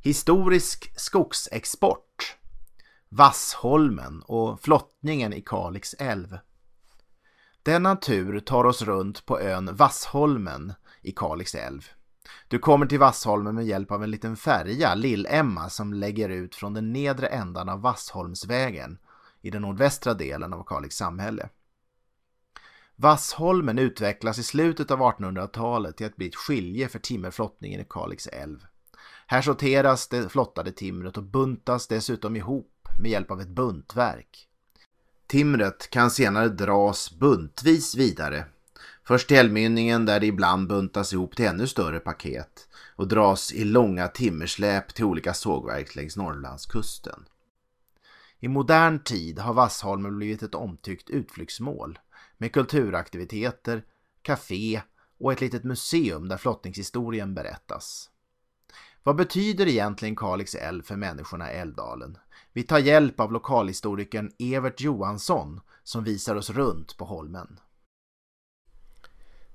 Historisk skogsexport, Vassholmen och flottningen i Kalix älv. Denna tur tar oss runt på ön Vassholmen i Kalix älv. Du kommer till Vassholmen med hjälp av en liten färja, Lill-Emma, som lägger ut från den nedre ändan av Vassholmsvägen i den nordvästra delen av Kalix samhälle. Vassholmen utvecklas i slutet av 1800-talet till att bli ett skilje för timmerflottningen i Kalix älv. Här sorteras det flottade timret och buntas dessutom ihop med hjälp av ett buntverk. Timret kan senare dras buntvis vidare. Först till älvmynningen där det ibland buntas ihop till ännu större paket och dras i långa timmersläp till olika sågverk längs Norrlandskusten. I modern tid har Vassholmen blivit ett omtyckt utflyktsmål med kulturaktiviteter, café och ett litet museum där flottningshistorien berättas. Vad betyder egentligen Kalix älv för människorna i Älvdalen? Vi tar hjälp av lokalhistorikern Evert Johansson som visar oss runt på holmen.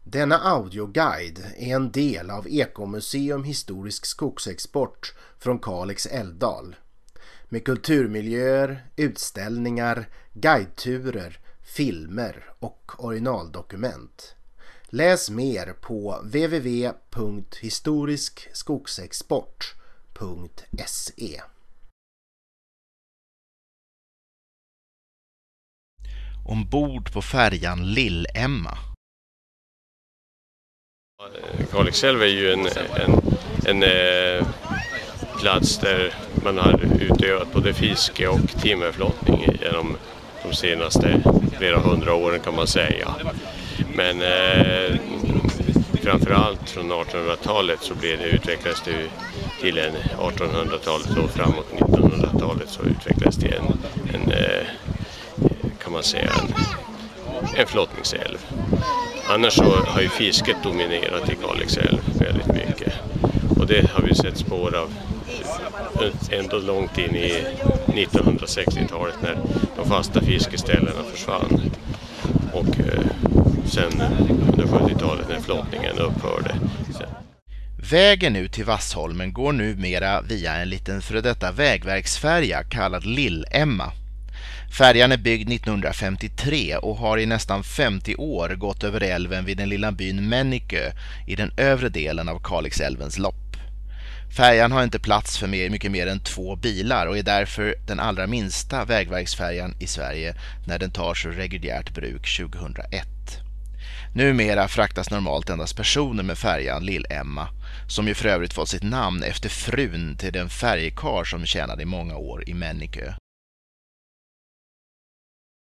Denna audioguide är en del av Ekomuseum Historisk Skogsexport från Kalix älvdal med kulturmiljöer, utställningar, guideturer, filmer och originaldokument. Läs mer på www.historiskskogsexport.se Ombord på färjan Lill-Emma Kalixälv är ju en, en, en eh, plats där man har utövat både fiske och timmerflottning genom de senaste flera hundra åren kan man säga. Men eh, framförallt från 1800-talet så blev det, utvecklades det till en 1800-talet och framåt 1900-talet så utvecklades det en, en eh, kan man säga en, en flottningsälv. Annars så har ju fisket dominerat i Kalix älv väldigt mycket. Och det har vi sett spår av eh, ändå långt in i 1960-talet när de fasta fiskeställena försvann. Och eh, sen under 70-talet när flottningen upphörde. Vägen ut till Vassholmen går numera via en liten före detta vägverksfärja kallad Lill-Emma. Färjan är byggd 1953 och har i nästan 50 år gått över älven vid den lilla byn Männikö i den övre delen av Kalixälvens lopp. Färjan har inte plats för mer, mycket mer än två bilar och är därför den allra minsta vägverksfärjan i Sverige när den tar sig reguljärt bruk 2001. Numera fraktas normalt endast personer med färjan Lill-Emma, som ju för övrigt fått sitt namn efter frun till den färjekar som tjänade i många år i Männikö.